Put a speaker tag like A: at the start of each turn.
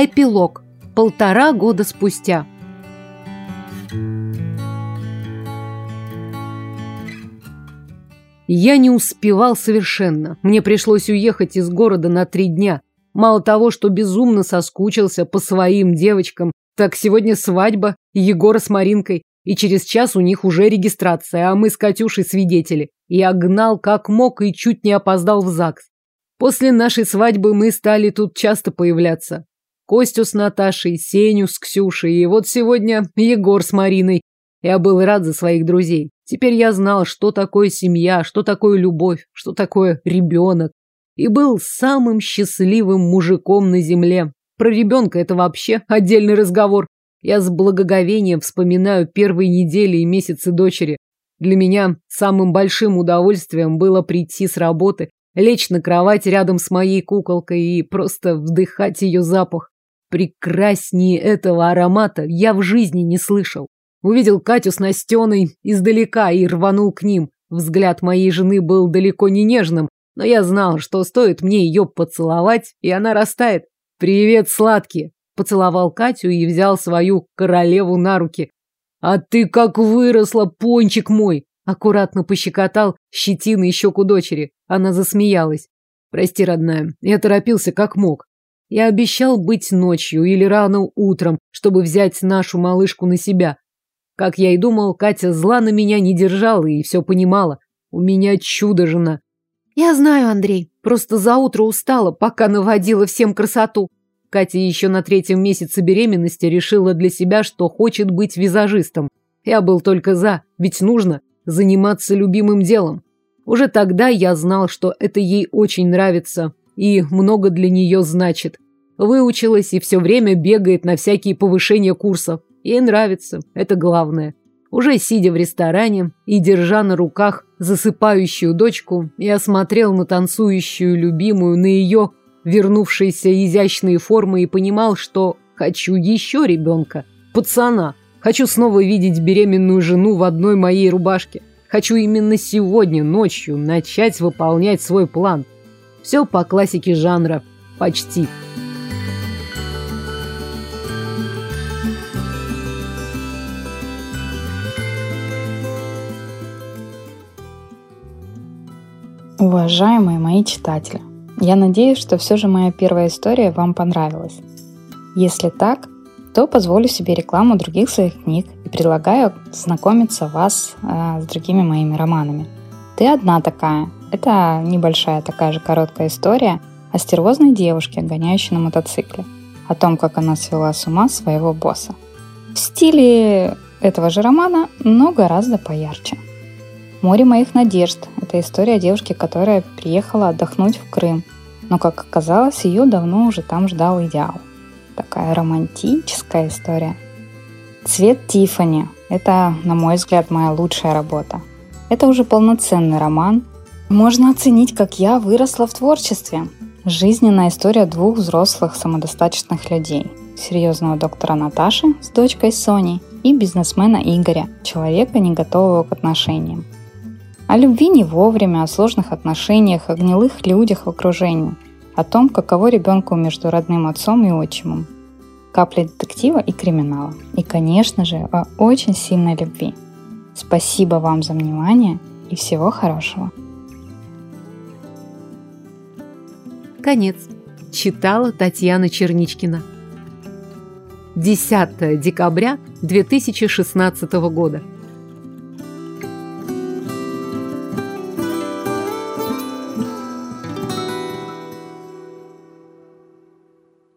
A: Эпилог. Полтора года спустя. Я не успевал совершенно. Мне пришлось уехать из города на три дня. Мало того, что безумно соскучился по своим девочкам, так сегодня свадьба Егора с Маринкой, и через час у них уже регистрация, а мы с Катюшей свидетели. Я гнал как мог и чуть не опоздал в ЗАГС. После нашей свадьбы мы стали тут часто появляться. Костю с Наташей, Сеню с Ксюшей, и вот сегодня Егор с Мариной. Я был рад за своих друзей. Теперь я знал, что такое семья, что такое любовь, что такое ребенок. И был самым счастливым мужиком на земле. Про ребенка это вообще отдельный разговор. Я с благоговением вспоминаю первые недели и месяцы дочери. Для меня самым большим удовольствием было прийти с работы, лечь на кровать рядом с моей куколкой и просто вдыхать ее запах. Прекраснее этого аромата я в жизни не слышал. Увидел Катю с Настеной издалека и рванул к ним. Взгляд моей жены был далеко не нежным, но я знал, что стоит мне ее поцеловать, и она растает. «Привет, сладкий!» Поцеловал Катю и взял свою королеву на руки. «А ты как выросла, пончик мой!» Аккуратно пощекотал щетиной щеку дочери. Она засмеялась. «Прости, родная, я торопился как мог. Я обещал быть ночью или рано утром, чтобы взять нашу малышку на себя. Как я и думал, Катя зла на меня не держала и все понимала. У меня чудо-жена. Я знаю, Андрей, просто за утро устала, пока наводила всем красоту. Катя еще на третьем месяце беременности решила для себя, что хочет быть визажистом. Я был только за, ведь нужно заниматься любимым делом. Уже тогда я знал, что это ей очень нравится, и много для нее значит. Выучилась и все время бегает на всякие повышения курсов. Ей нравится, это главное. Уже сидя в ресторане и держа на руках засыпающую дочку, я смотрел на танцующую любимую, на ее вернувшиеся изящные формы и понимал, что хочу еще ребенка, пацана. Хочу снова видеть беременную жену в одной моей рубашке. Хочу именно сегодня, ночью, начать выполнять свой план – все по классике жанра. Почти.
B: Уважаемые мои читатели, я надеюсь, что все же моя первая история вам понравилась. Если так, то позволю себе рекламу других своих книг и предлагаю знакомиться вас э, с другими моими романами. Ты одна такая это небольшая такая же короткая история о стервозной девушке, гоняющей на мотоцикле, о том, как она свела с ума своего босса. В стиле этого же романа, но гораздо поярче. «Море моих надежд» – это история девушки, которая приехала отдохнуть в Крым, но, как оказалось, ее давно уже там ждал идеал. Такая романтическая история. «Цвет Тифани» – это, на мой взгляд, моя лучшая работа. Это уже полноценный роман, можно оценить, как я выросла в творчестве. Жизненная история двух взрослых самодостаточных людей. Серьезного доктора Наташи с дочкой Соней и бизнесмена Игоря, человека, не готового к отношениям. О любви не вовремя, о сложных отношениях, о гнилых людях в окружении, о том, каково ребенку между родным отцом и отчимом. Капли детектива и криминала. И, конечно же, о очень сильной любви. Спасибо вам за внимание и всего хорошего.
A: Конец. Читала Татьяна Черничкина. 10 декабря 2016 года.